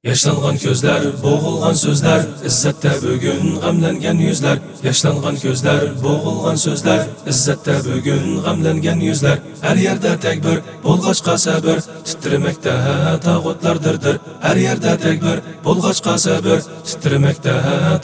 Yaşlanğan gözlər, boğulğan sözlər, izzətdə bugün qəmlənən yüzlər. Yaşlanğan gözlər, boğulğan sözlər, izzətdə bugün qəmlənən yüzlər. Hər yerdə təkbir, bolğaçqa səbir, titrəməkdə tağutlardır. Hər yerdə təkbir, bolğaçqa səbir, titrəməkdə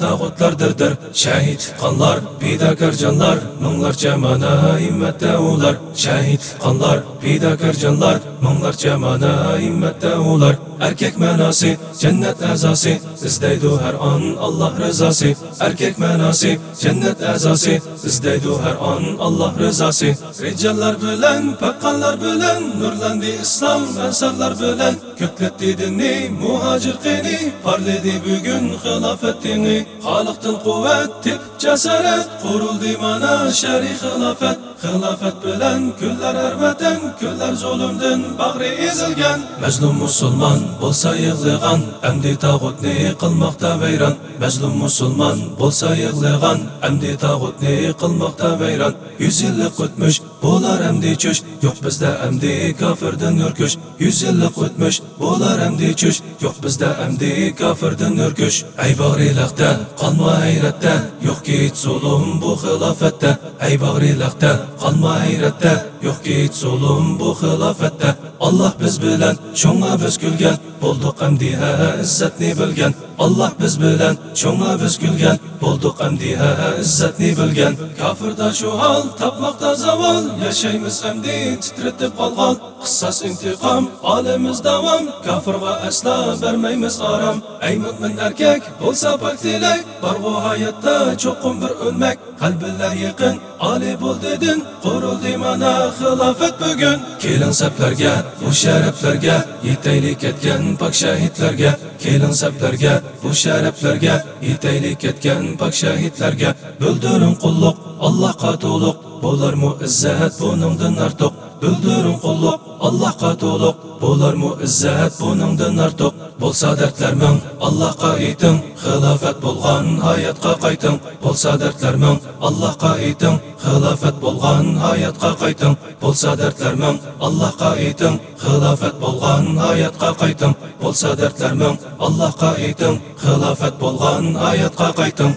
tağutlardır. Şəhid qanlar, bidakar canlar, minlərcə mana himmətdə ular. Şəhid qanlar, bidakar canlar, minlərcə mana himmətdə ular. Erkek manasi cennet azası izlaydi her an Allah rızası. Erkek manası cennet azası izlaydi her an Allah rızası. Ricallar bilen pakkanlar bilen nurlandı İslam ensarlar bilen Kütletti dinni, muhacir qini Parledi bugün xilafet dini Xalıqtın kuvvet, tip cesaret Kuruldi mana şer'i xilafet Xilafet bilen küller erveten Küller zulümden bagri ezilgen Mezlum musulman, bolsa yığligan Emdi tağutni kılmakta veyran Mezlum musulman, bolsa yığligan Emdi tağutni kılmakta veyran Yüz yıllık ötmüş, bular emdi çüş Yok bizde emdi kafirden ürküş Yüz yıllık ötmüş, bo'lar amdi chush. Yo'q bizda amdi kofirdan nurkush ay bag'rilaqda qolma hayratda. Yo'q ket zulm bu xilofatda. Ay bag'rilaqda qolma hayratda. Yo'q ket zulm bu xilofatda. Allah biz bilan shunga biz kulgan bo'ldik amdi izzatni bilgan Allah biz bilan shunga biz kulgan bo'ldik amdi izzatni bilgan kofirda shu hol topmoqda zavol yashaymiz amdi titratib qolgan qissas intiqom olimiz davom kofirga aslo bermaymiz orom ey mo'min erkak bo'lsa pok tilak borg'u hayotda cho'qim bir o'lmak qalblar yaqin oli bo'l dedin. Qurildi mana xilofat bugun. Kelin saplarga bu sharaflarga yetaylik etgan pok shahidlarga. Kelin saplarga bu sharaflarga yetaylik etgan pok shahidlarga. Bildirin qulluq Allohga to'liq. Bo'larmu izzat buningdan ortiq бүлдіру құллық аллаһқа толық болар мұіззәт бұныңдан артық болса дәртлер мың аллаһқа итің хилафат болған аятқа қайтың болса дәртлер мың аллаһқа итің хилафат болған аятқа қайтың болса дәртлер мың аллаһқа итің хилафат болған аятқа қайтың болса дәртлер мың аллаһқа итің хилафат болған аятқа қайтың